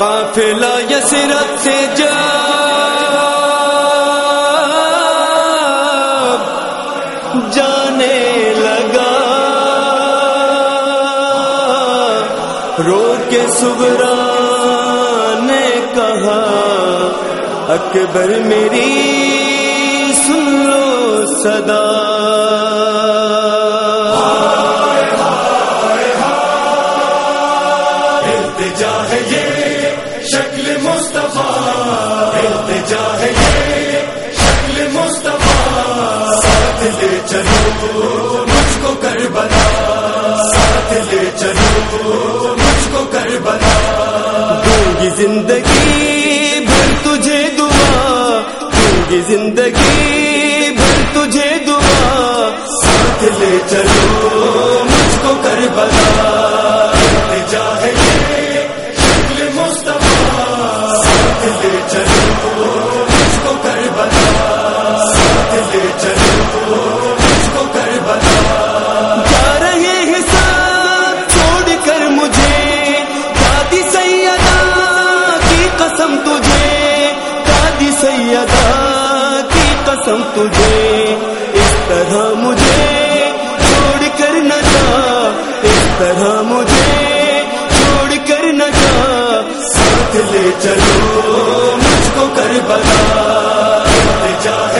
قافلہ یسرت سے جا جانے لگا۔ رو کے سبرا نے کہا، اکبر میری سن لو صدا۔ دوں زندگی بھر تجھے دعا ساتھ لے چلو مجھ کو کر بلا چلو۔ قسم تجھے، اس طرح مجھے چھوڑ کر نہ جا، اس طرح مجھے چھوڑ کر نہ جا، ساتھ لے چلو، مجھ کو کر بلا کروں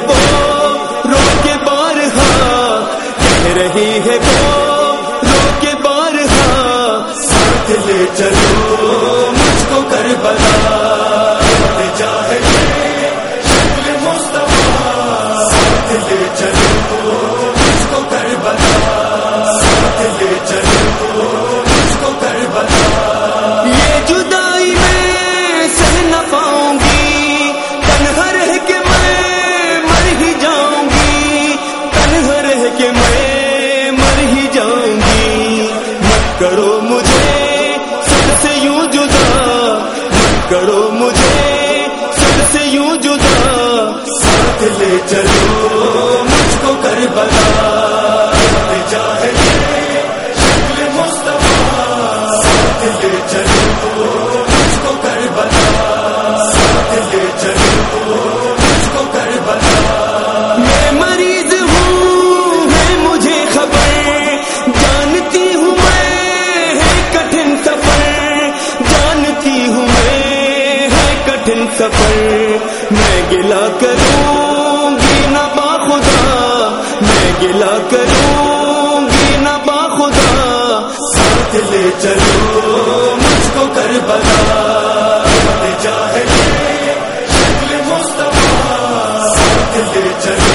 وہ رو کے بار ہاں کہہ رہی ہے سفر میں گلا کروں گی نہ با خدا، میں گلا کروں گی نہ با خدا۔ ساتھ لے چلو مجھ کو کر بلا چاہے مصطفیٰ۔ ساتھ لے چلو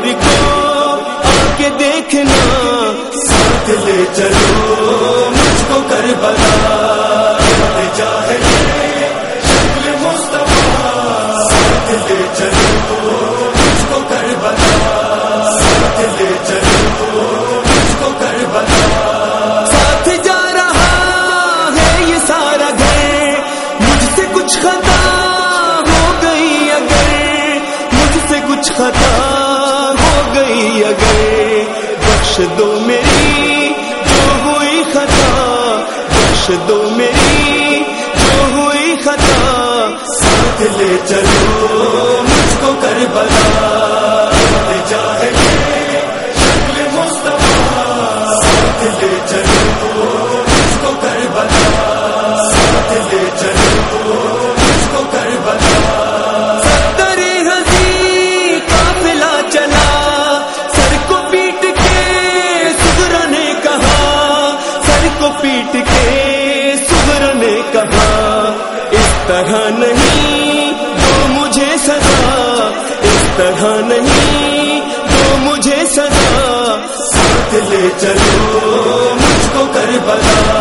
قبر کو آ کے دیکھنا، ساتھ لے چلو مجھ کو کر بلا چاہے شکل مصطفیٰ، ساتھ لے چلو مجھ کو کر بلا ساتھ لے چلو مجھ کو کر بلا ساتھ بخش دو میری، جو ہوئی خطا بخش دو میری، جو ہوئی خطا، ساتھ لے چلو، مجھ کو کر بلا کہا اس طرح نہیں تو مجھے سزا، اس طرح نہیں تو مجھے سزا، ساتھ لے چلو، مجھ کو کر بلا